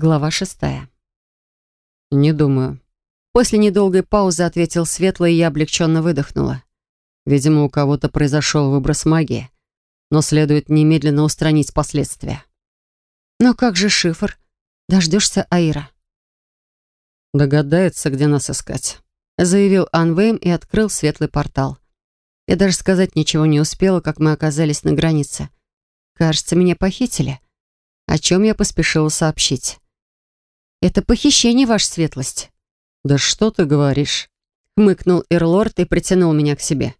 Глава шестая. «Не думаю». После недолгой паузы ответил Светлый, и я облегченно выдохнула. Видимо, у кого-то произошел выброс магии, но следует немедленно устранить последствия. «Но как же шифр? Дождешься Аира?» «Догадается, где нас искать», — заявил Анвейм и открыл светлый портал. Я даже сказать ничего не успела, как мы оказались на границе. Кажется, меня похитили, о чем я поспешила сообщить. «Это похищение, ваша светлость». «Да что ты говоришь?» Хмыкнул Эрлорд и притянул меня к себе.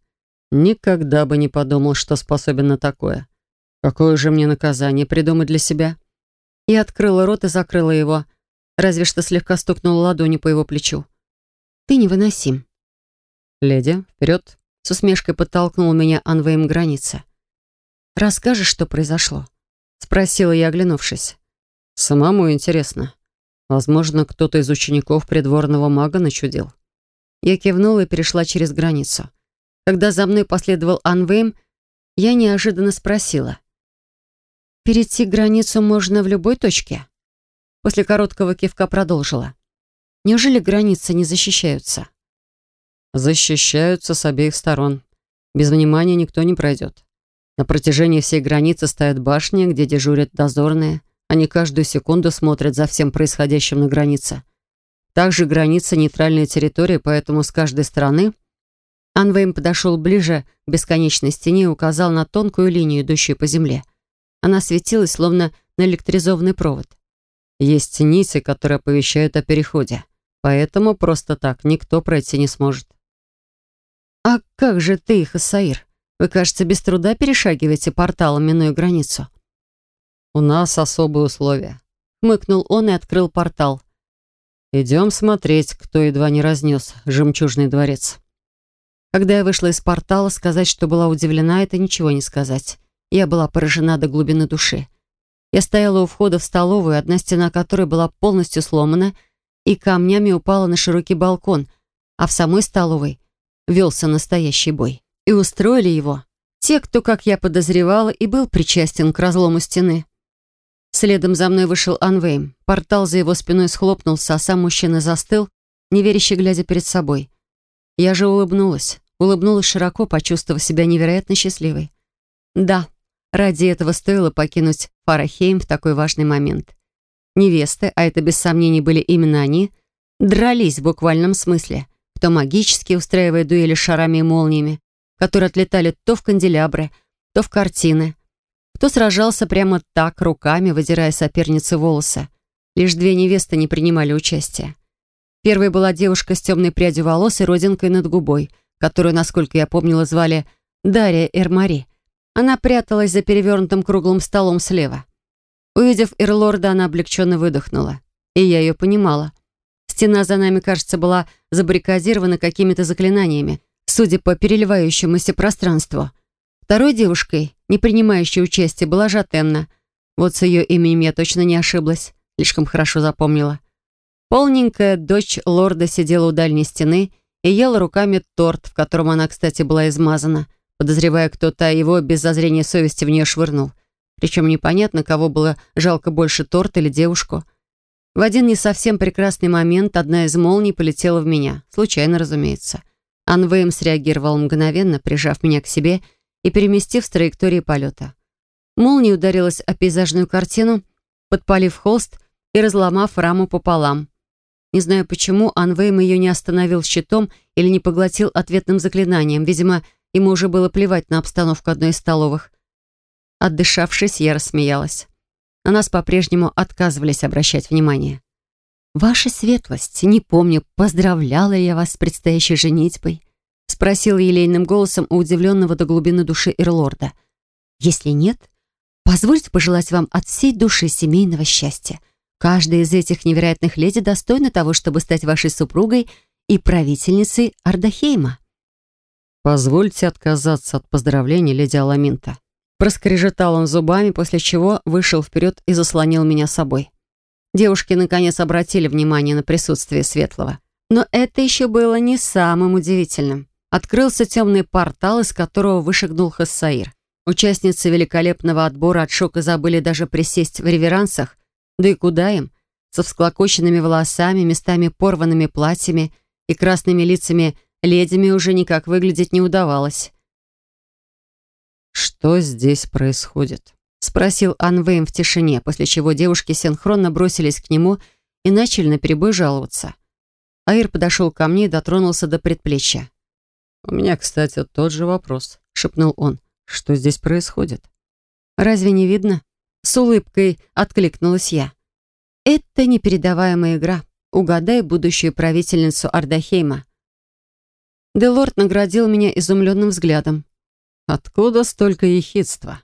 Никогда бы не подумал, что способен на такое. Какое же мне наказание придумать для себя? Я открыла рот и закрыла его, разве что слегка стукнула ладонью по его плечу. «Ты невыносим». «Леди, вперед!» С усмешкой подтолкнул меня Анвейм граница. «Расскажешь, что произошло?» Спросила я, оглянувшись. «Самому интересно. Возможно, кто-то из учеников придворного мага начудил». Я кивнула и перешла через границу. Когда за мной последовал Анвейм, я неожиданно спросила. «Перейти границу можно в любой точке?» После короткого кивка продолжила. «Неужели границы не защищаются?» «Защищаются с обеих сторон. Без внимания никто не пройдет. На протяжении всей границы стоят башни, где дежурят дозорные. Они каждую секунду смотрят за всем происходящим на границе. Также граница — нейтральная территория, поэтому с каждой стороны... Анвейм подошел ближе к бесконечной стене и указал на тонкую линию, идущую по земле. Она светилась, словно наэлектризованный провод. Есть нити, которые оповещают о переходе, поэтому просто так никто пройти не сможет. «А как же ты, Хасаир?» Вы, кажется, без труда перешагиваете порталом, минуя границу. У нас особые условия. Хмыкнул он и открыл портал. Идем смотреть, кто едва не разнес жемчужный дворец. Когда я вышла из портала, сказать, что была удивлена, это ничего не сказать. Я была поражена до глубины души. Я стояла у входа в столовую, одна стена которой была полностью сломана и камнями упала на широкий балкон, а в самой столовой велся настоящий бой. И устроили его те, кто, как я подозревала, и был причастен к разлому стены. Следом за мной вышел Анвейм. Портал за его спиной схлопнулся, а сам мужчина застыл, неверяще глядя перед собой. Я же улыбнулась. Улыбнулась широко, почувствовав себя невероятно счастливой. Да, ради этого стоило покинуть Фарахейм в такой важный момент. Невесты, а это без сомнений были именно они, дрались в буквальном смысле, кто магически устраивая дуэли шарами и молниями, которые отлетали то в канделябры, то в картины. Кто сражался прямо так, руками, выдирая соперницы волосы. Лишь две невесты не принимали участия. Первой была девушка с темной прядью волос и родинкой над губой, которую, насколько я помнила, звали Дарья Эрмари. Она пряталась за перевернутым круглым столом слева. Увидев Эрлорда, она облегченно выдохнула. И я ее понимала. Стена за нами, кажется, была забаррикадирована какими-то заклинаниями, судя по переливающемуся пространству. Второй девушкой, не принимающей участия, была Жатенна. Вот с ее именем я точно не ошиблась, слишком хорошо запомнила. Полненькая дочь лорда сидела у дальней стены и ела руками торт, в котором она, кстати, была измазана, подозревая, кто-то его без зазрения совести в нее швырнул. Причем непонятно, кого было жалко больше, торт или девушку. В один не совсем прекрасный момент одна из молний полетела в меня. Случайно, разумеется. Анвейм среагировал мгновенно, прижав меня к себе и переместив с траектории полета. Молния ударилась о пейзажную картину, подпалив холст и разломав раму пополам. Не знаю почему, Анвейм ее не остановил щитом или не поглотил ответным заклинанием. Видимо, ему уже было плевать на обстановку одной из столовых. Отдышавшись, я рассмеялась. На нас по-прежнему отказывались обращать внимание. «Ваша светлость, не помню, поздравляла я вас с предстоящей женитьбой?» Спросил елейным голосом у удивленного до глубины души Эрлорда. «Если нет, позвольте пожелать вам от всей души семейного счастья. Каждая из этих невероятных леди достойна того, чтобы стать вашей супругой и правительницей Ардахейма». «Позвольте отказаться от поздравлений, леди Аламинта». Проскрежетал он зубами, после чего вышел вперед и заслонил меня собой. Девушки наконец обратили внимание на присутствие Светлого. Но это еще было не самым удивительным. Открылся темный портал, из которого вышагнул Хассаир. Участницы великолепного отбора от шока забыли даже присесть в реверансах. Да и куда им? со всклокоченными волосами, местами порванными платьями и красными лицами ледями уже никак выглядеть не удавалось. «Что здесь происходит?» — спросил Анвейм в тишине, после чего девушки синхронно бросились к нему и начали наперебой жаловаться. Аир подошел ко мне и дотронулся до предплечья. «У меня, кстати, тот же вопрос», — шепнул он. «Что здесь происходит?» «Разве не видно?» С улыбкой откликнулась я. «Это непередаваемая игра. Угадай будущую правительницу Ардахейма». Делорд наградил меня изумленным взглядом. «Откуда столько ехидства?»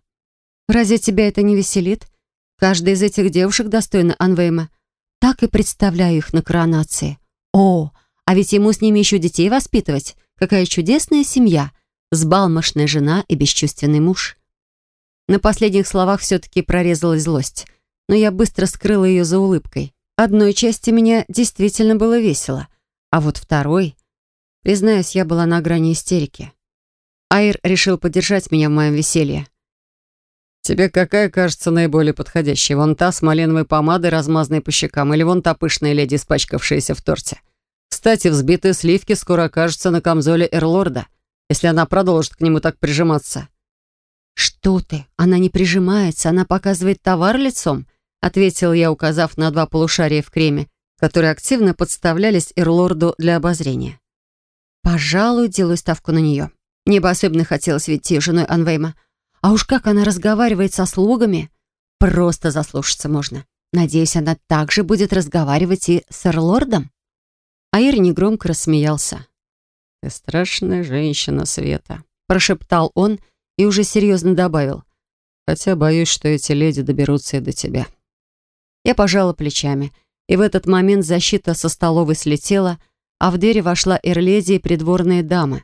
«Разве тебя это не веселит? Каждая из этих девушек достойна Анвейма. Так и представляю их на коронации. О, а ведь ему с ними еще детей воспитывать. Какая чудесная семья. Сбалмошная жена и бесчувственный муж». На последних словах все-таки прорезалась злость, но я быстро скрыла ее за улыбкой. Одной части меня действительно было весело, а вот второй... Признаюсь, я была на грани истерики. Айр решил поддержать меня в моем веселье. «Тебе какая кажется наиболее подходящая? Вон та с малиновой помадой, размазанной по щекам, или вон та пышная леди, испачкавшаяся в торте? Кстати, взбитые сливки скоро окажутся на камзоле Эрлорда, если она продолжит к нему так прижиматься». «Что ты? Она не прижимается, она показывает товар лицом», ответил я, указав на два полушария в креме, которые активно подставлялись Эрлорду для обозрения. «Пожалуй, делаю ставку на нее. Мне бы особенно хотелось видеть женой Анвейма. А уж как она разговаривает со слугами, просто заслушаться можно. Надеюсь, она также будет разговаривать и с Эрлордом». Аир негромко рассмеялся. «Ты страшная женщина, Света», — прошептал он и уже серьезно добавил. «Хотя боюсь, что эти леди доберутся и до тебя». Я пожала плечами, и в этот момент защита со столовой слетела, а в двери вошла Эрледи и придворные дамы.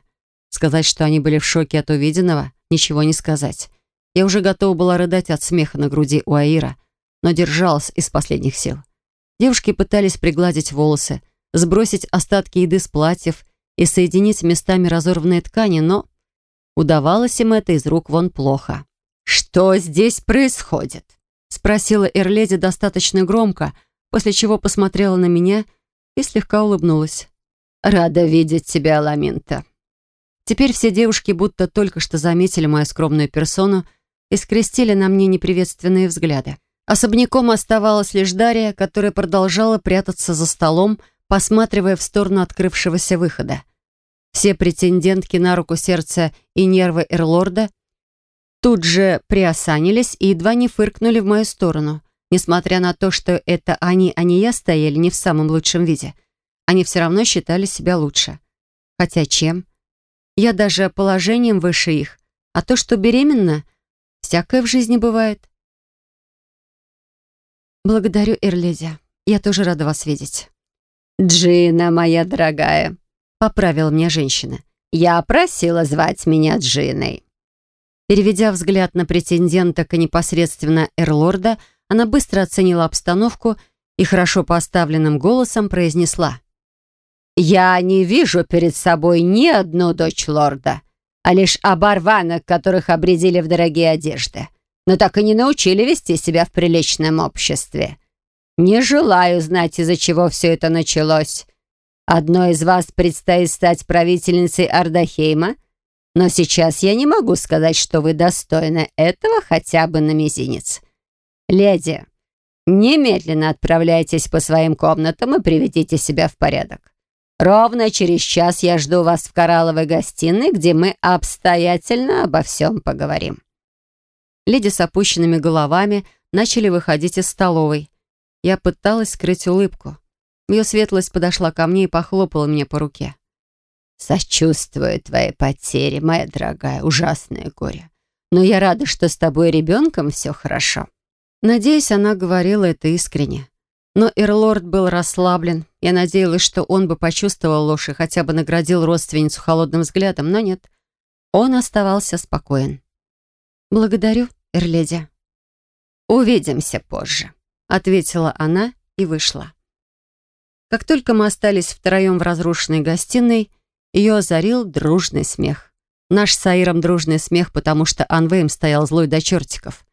Сказать, что они были в шоке от увиденного, ничего не сказать. Я уже готова была рыдать от смеха на груди у Аира, но держалась из последних сил. Девушки пытались пригладить волосы, сбросить остатки еды с платьев и соединить местами разорванные ткани, но Удавалось им это из рук вон плохо. «Что здесь происходит?» спросила Эрледи достаточно громко, после чего посмотрела на меня и слегка улыбнулась. «Рада видеть тебя, Ламинта». Теперь все девушки будто только что заметили мою скромную персону и скрестили на мне неприветственные взгляды. Особняком оставалась лишь Дарья, которая продолжала прятаться за столом, посматривая в сторону открывшегося выхода. Все претендентки на руку сердца и нервы Эрлорда тут же приосанились и едва не фыркнули в мою сторону. Несмотря на то, что это они, а не я стояли не в самом лучшем виде, они все равно считали себя лучше. Хотя чем? Я даже положением выше их. А то, что беременна, всякое в жизни бывает. Благодарю, Эрледи. Я тоже рада вас видеть. Джина, моя дорогая, поправила меня женщина. «Я просила звать меня Джиной». Переведя взгляд на претендента и непосредственно Эрлорда, она быстро оценила обстановку и хорошо поставленным голосом произнесла. «Я не вижу перед собой ни одну дочь лорда, а лишь оборванок, которых обредили в дорогие одежды, но так и не научили вести себя в приличном обществе. Не желаю знать, из-за чего все это началось. Одной из вас предстоит стать правительницей Ардахейма, но сейчас я не могу сказать, что вы достойны этого хотя бы на мизинец. Леди, немедленно отправляйтесь по своим комнатам и приведите себя в порядок. Ровно через час я жду вас в коралловой гостиной, где мы обстоятельно обо всем поговорим». Леди с опущенными головами начали выходить из столовой. Я пыталась скрыть улыбку. Ее светлость подошла ко мне и похлопала мне по руке. «Сочувствую твоей потере, моя дорогая, ужасное горе. Но я рада, что с тобой и ребенком все хорошо». Надеюсь, она говорила это искренне. Но Эрлорд был расслаблен. Я надеялась, что он бы почувствовал ложь и хотя бы наградил родственницу холодным взглядом, но нет. Он оставался спокоен. «Благодарю, Эрледи». «Увидимся позже», — ответила она и вышла. Как только мы остались втроем в разрушенной гостиной, ее озарил дружный смех. Наш с Аиром дружный смех, потому что Анвейм стоял злой до чертиков.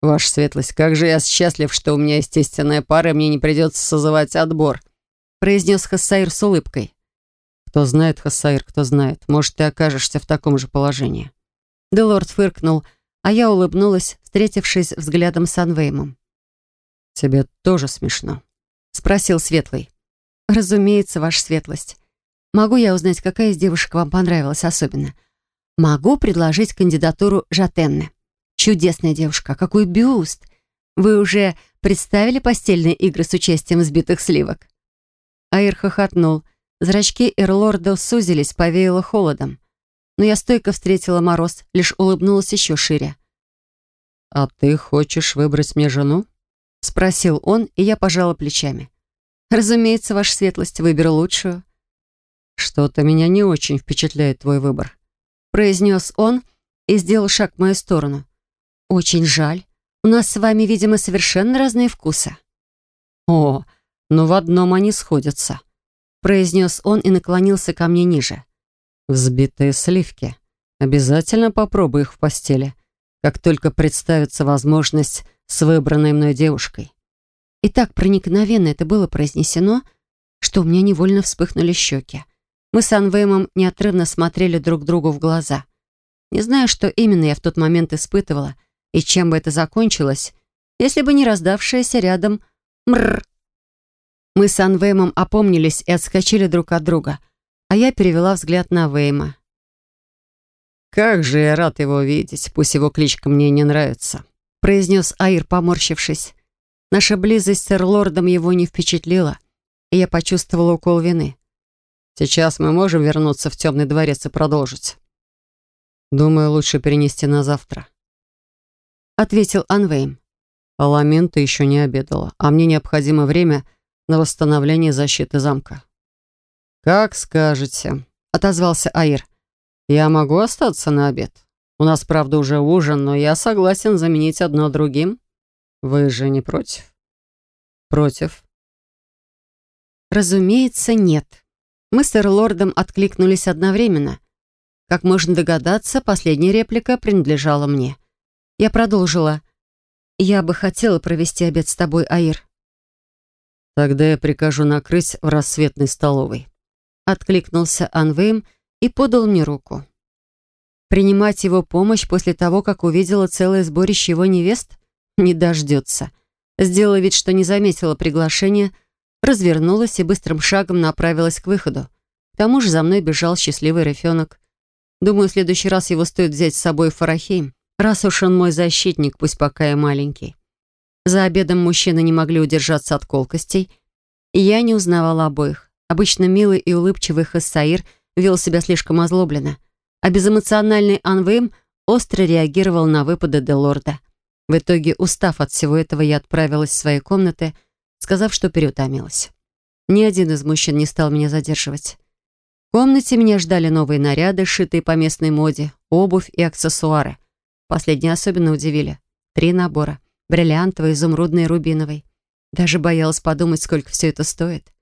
Ваша светлость, как же я счастлив, что у меня естественная пара, и мне не придется созывать отбор», произнес Хассаир с улыбкой. «Кто знает, Хассаир, кто знает. Может, ты окажешься в таком же положении». Делорд фыркнул, а я улыбнулась, встретившись взглядом с Анвеймом. «Тебе тоже смешно?» — спросил Светлый. «Разумеется, ваша светлость. Могу я узнать, какая из девушек вам понравилась особенно? Могу предложить кандидатуру Жатенны. Чудесная девушка, какой бюст! Вы уже представили постельные игры с участием сбитых сливок?» Аир хохотнул. Зрачки Эрлорда сузились, повеяло холодом. Но я стойко встретила мороз, лишь улыбнулась еще шире. «А ты хочешь выбрать мне жену?» Спросил он, и я пожала плечами. «Разумеется, ваша светлость, выберу лучшую». «Что-то меня не очень впечатляет твой выбор», произнес он и сделал шаг в мою сторону. «Очень жаль. У нас с вами, видимо, совершенно разные вкусы». «О, но в одном они сходятся», произнес он и наклонился ко мне ниже. «Взбитые сливки. Обязательно попробуй их в постели, как только представится возможность с выбранной мной девушкой». И так проникновенно это было произнесено, что у меня невольно вспыхнули щеки. Мы с Анвеймом неотрывно смотрели друг другу в глаза. Не знаю, что именно я в тот момент испытывала и чем бы это закончилось, если бы не раздавшееся рядом «мррр». Мы с Анвеймом опомнились и отскочили друг от друга, а я перевела взгляд на Вейма. «Как же я рад его видеть, пусть его кличка мне не нравится», произнес Аир, поморщившись. Наша близость с Эрлордом его не впечатлила, и я почувствовала укол вины. Сейчас мы можем вернуться в темный дворец и продолжить. Думаю, лучше перенести на завтра. Ответил Анвейм. Аламента еще не обедала, а мне необходимо время на восстановление защиты замка. «Как скажете», — отозвался Аир. «Я могу остаться на обед. У нас, правда, уже ужин, но я согласен заменить одно другим. Вы же не против?» «Против». «Разумеется, нет», мы с Эрлордом откликнулись одновременно. Как можно догадаться, последняя реплика принадлежала мне. Я продолжила. «Я бы хотела провести обед с тобой, Аир». «Тогда я прикажу накрыть в рассветной столовой». Откликнулся Анвейм и подал мне руку. Принимать его помощь после того, как увидела целое сборище его невест, не дождется. Сделала вид, что не заметила приглашения, развернулась и быстрым шагом направилась к выходу. К тому же за мной бежал счастливый рефенок. Думаю, в следующий раз его стоит взять с собой в Фарахейм, раз уж он мой защитник, пусть пока и маленький. За обедом мужчины не могли удержаться от колкостей, и я не узнавала обоих. Обычно милый и улыбчивый Хассаир вел себя слишком озлобленно, а безэмоциональный Анвейм остро реагировал на выпады Делорда. В итоге, устав от всего этого, я отправилась в свои комнаты, сказав, что переутомилась. Ни один из мужчин не стал меня задерживать. В комнате меня ждали новые наряды, сшитые по местной моде, обувь и аксессуары. Последние особенно удивили. Три набора. Бриллиантовый, изумрудный и рубиновый. Даже боялась подумать, сколько все это стоит.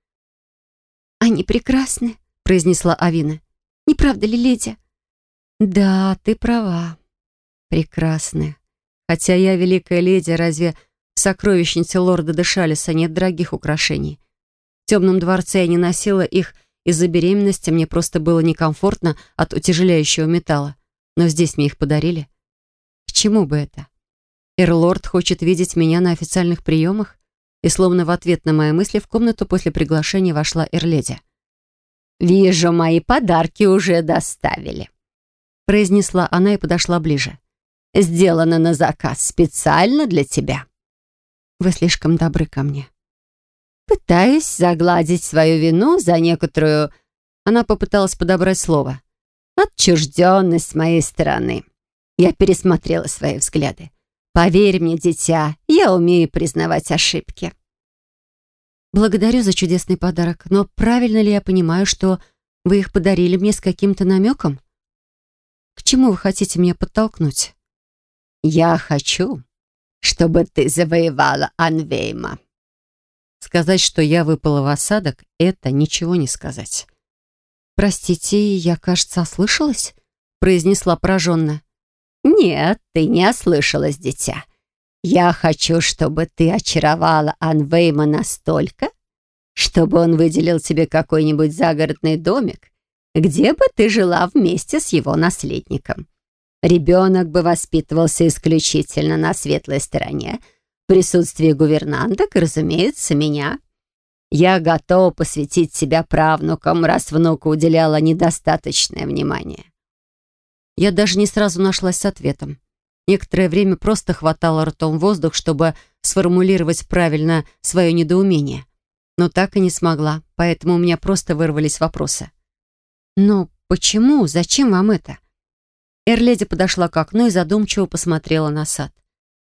«Они прекрасны», — произнесла Авина. «Не правда ли, леди?» «Да, ты права. Прекрасны. Хотя я великая леди, разве в сокровищнице лорда Дешалиса нет дорогих украшений. В темном дворце я не носила их из-за беременности, мне просто было некомфортно от утяжеляющего металла. Но здесь мне их подарили. К чему бы это? Эрлорд хочет видеть меня на официальных приемах? И словно в ответ на мои мысли в комнату после приглашения вошла Эрледи. «Вижу, мои подарки уже доставили», произнесла она и подошла ближе. «Сделано на заказ специально для тебя». Вы слишком добры ко мне. Пытаюсь загладить свою вину за некоторую... Она попыталась подобрать слово. Отчужденность моей стороны. Я пересмотрела свои взгляды. Поверь мне, дитя, я умею признавать ошибки. Благодарю за чудесный подарок, но правильно ли я понимаю, что вы их подарили мне с каким-то намеком? К чему вы хотите меня подтолкнуть? Я хочу, чтобы ты завоевала Анвейма». Сказать, что я выпала в осадок, это ничего не сказать. «Простите, я, кажется, ослышалась?» произнесла пораженно. «Нет, ты не ослышалась, дитя. Я хочу, чтобы ты очаровала Анвейма настолько, чтобы он выделил тебе какой-нибудь загородный домик, где бы ты жила вместе с его наследником. Ребенок бы воспитывался исключительно на светлой стороне, в присутствии гувернанток и, разумеется, меня. Я готова посвятить себя правнукам, раз внука уделяла недостаточное внимание. Я даже не сразу нашлась с ответом. Некоторое время просто хватало ртом воздух, чтобы сформулировать правильно свое недоумение. Но так и не смогла, поэтому у меня просто вырвались вопросы. «Но почему? Зачем вам это?» Эрледи подошла к окну и задумчиво посмотрела на сад.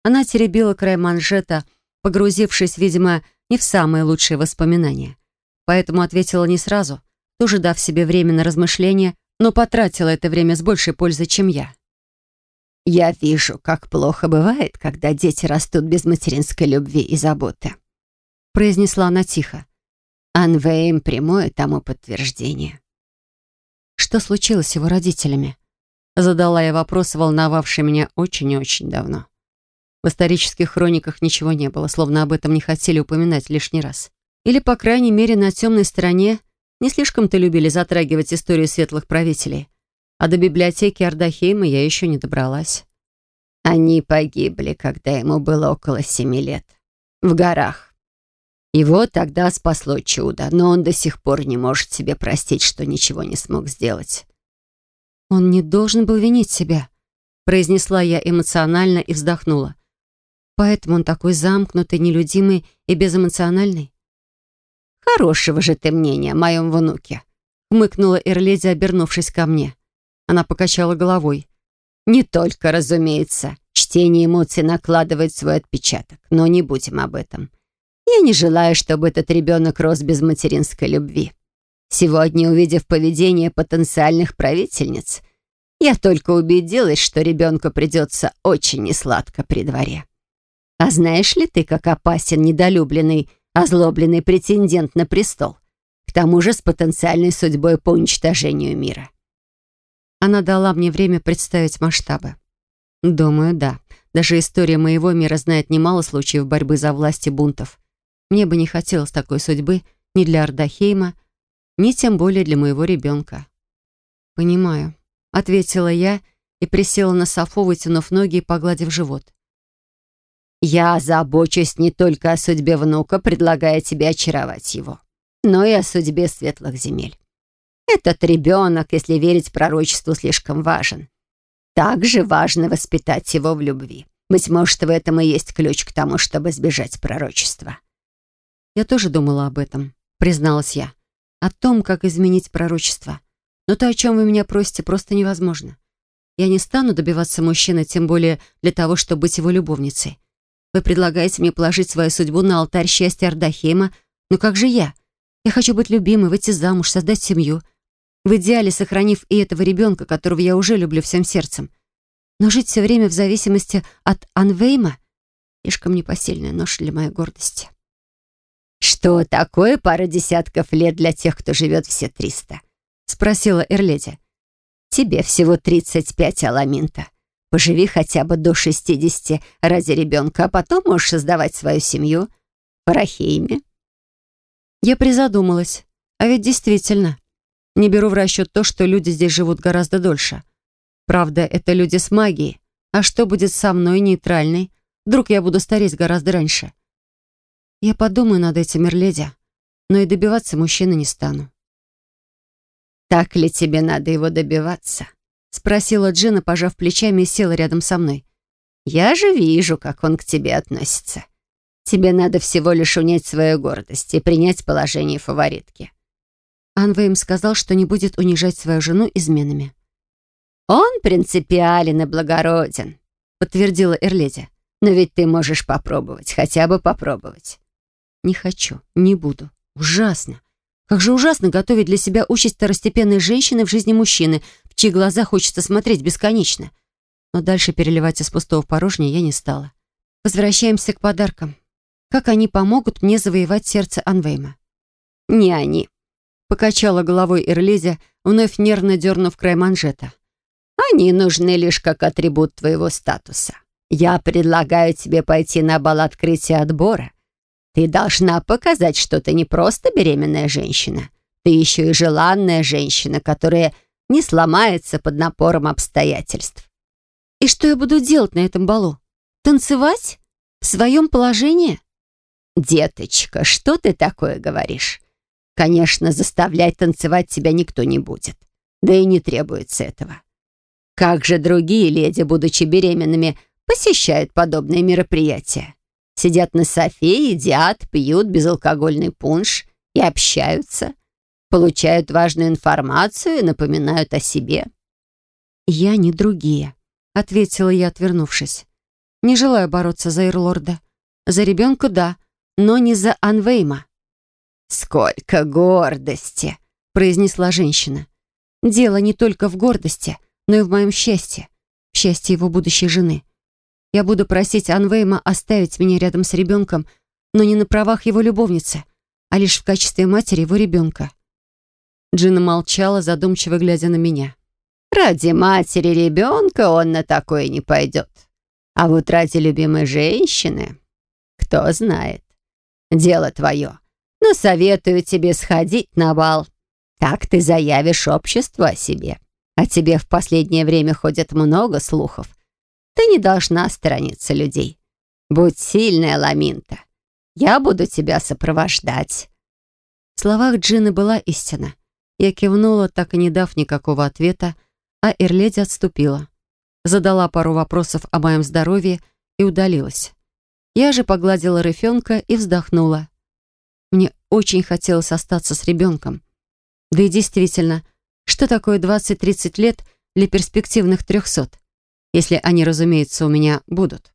Она теребила край манжета, погрузившись, видимо, не в самые лучшие воспоминания. Поэтому ответила не сразу, тоже дав себе время на размышления, но потратила это время с большей пользой, чем я. Я вижу, как плохо бывает, когда дети растут без материнской любви и заботы», — произнесла она тихо. Анвейм прямое тому подтверждение. Что случилось с его родителями? Задала я вопрос, волновавший меня очень и очень давно. В исторических хрониках ничего не было, словно об этом не хотели упоминать лишний раз. Или, по крайней мере, на темной стороне не слишком-то любили затрагивать историю светлых правителей а до библиотеки Ардахейма я еще не добралась. Они погибли, когда ему было около семи лет. В горах. Его тогда спасло чудо, но он до сих пор не может себе простить, что ничего не смог сделать. «Он не должен был винить себя», — произнесла я эмоционально и вздохнула. «Поэтому он такой замкнутый, нелюдимый и безэмоциональный». «Хорошего же ты мнения о моем внуке», — хмыкнула Эрледи, обернувшись ко мне. Она покачала головой. «Не только, разумеется. Чтение эмоций накладывает свой отпечаток, но не будем об этом. Я не желаю, чтобы этот ребенок рос без материнской любви. Сегодня, увидев поведение потенциальных правительниц, я только убедилась, что ребенку придется очень несладко при дворе. А знаешь ли ты, как опасен недолюбленный, озлобленный претендент на престол? К тому же с потенциальной судьбой по уничтожению мира. Она дала мне время представить масштабы. Думаю, да. Даже история моего мира знает немало случаев борьбы за власть и бунтов. Мне бы не хотелось такой судьбы ни для Ардахейма, ни тем более для моего ребенка. «Понимаю», — ответила я и присела на софу, вытянув ноги и погладив живот. «Я забочусь не только о судьбе внука, предлагая тебе очаровать его, но и о судьбе светлых земель. Этот ребенок, если верить пророчеству, слишком важен. Также важно воспитать его в любви. Быть может, в этом и есть ключ к тому, чтобы избежать пророчества. Я тоже думала об этом, призналась я. О том, как изменить пророчество. Но то, о чем вы меня просите, просто невозможно. Я не стану добиваться мужчины, тем более для того, чтобы быть его любовницей. Вы предлагаете мне положить свою судьбу на алтарь счастья Ардахейма, но как же я? Я хочу быть любимой, выйти замуж, создать семью — в идеале сохранив и этого ребенка, которого я уже люблю всем сердцем. Но жить все время в зависимости от Анвейма — слишком непосильная нож для моей гордости. «Что такое пара десятков лет для тех, кто живет все триста?» — спросила Эрледи. «Тебе всего тридцать пять, Аламинта. Поживи хотя бы до шестидесяти ради ребенка, а потом можешь создавать свою семью в Парахейме». Я призадумалась. А ведь действительно, не беру в расчет то, что люди здесь живут гораздо дольше. Правда, это люди с магией. А что будет со мной, нейтральной? Вдруг я буду стареть гораздо раньше? Я подумаю над этим, Мерледи, но и добиваться мужчины не стану. «Так ли тебе надо его добиваться?» — спросила Джина, пожав плечами и села рядом со мной. «Я же вижу, как он к тебе относится. Тебе надо всего лишь унять свою гордость и принять положение фаворитки. Анвейм сказал, что не будет унижать свою жену изменами. «Он принципиален и благороден», — подтвердила Эрледи. «Но ведь ты можешь попробовать, хотя бы попробовать». «Не хочу, не буду. Ужасно. Как же ужасно готовить для себя участь второстепенной женщины в жизни мужчины, в чьи глаза хочется смотреть бесконечно. Но дальше переливать из пустого в порожнее я не стала. Возвращаемся к подаркам. Как они помогут мне завоевать сердце Анвейма? Не они, Покачала головой Эрлизя, вновь нервно дернув край манжета. «Они нужны лишь как атрибут твоего статуса. Я предлагаю тебе пойти на бал открытия отбора. Ты должна показать, что ты не просто беременная женщина. Ты еще и желанная женщина, которая не сломается под напором обстоятельств. И что я буду делать на этом балу? Танцевать? В своем положении? Деточка, что ты такое говоришь? Конечно, заставлять танцевать тебя никто не будет. Да и не требуется этого. Как же другие леди, будучи беременными, посещают подобные мероприятия? Сидят на софе, едят, пьют безалкогольный пунш и общаются. Получают важную информацию и напоминают о себе. «Я не другие», — ответила я, отвернувшись. «Не желаю бороться за Ирлорда. За ребенка — да, но не за Анвейма». «Сколько гордости!» — произнесла женщина. «Дело не только в гордости, но и в моем счастье, в счастье его будущей жены. Я буду просить Анвейма оставить меня рядом с ребенком, но не на правах его любовницы, а лишь в качестве матери его ребенка». Джина молчала, задумчиво глядя на меня. «Ради матери ребенка он на такое не пойдет. А вот ради любимой женщины, кто знает. Дело твое но советую тебе сходить на бал. Так ты заявишь обществу о себе. О тебе в последнее время ходит много слухов. Ты не должна сторониться людей. Будь сильная, Ламинта. Я буду тебя сопровождать». В словах Джины была истина. Я кивнула, так и не дав никакого ответа, а Эрледи отступила. Задала пару вопросов о моем здоровье и удалилась. Я же погладила рыфенка и вздохнула. Мне очень хотелось остаться с ребенком. Да и действительно, что такое 20-30 лет для перспективных трехсот? Если они, разумеется, у меня будут.